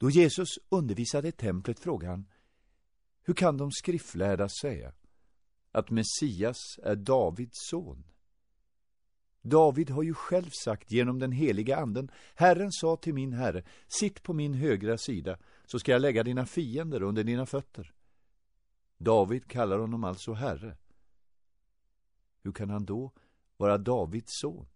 Då Jesus undervisade i templet frågade han, hur kan de skriftlärda säga att Messias är Davids son? David har ju själv sagt genom den heliga anden, Herren sa till min herre, sitt på min högra sida, så ska jag lägga dina fiender under dina fötter. David kallar honom alltså herre. Hur kan han då vara Davids son?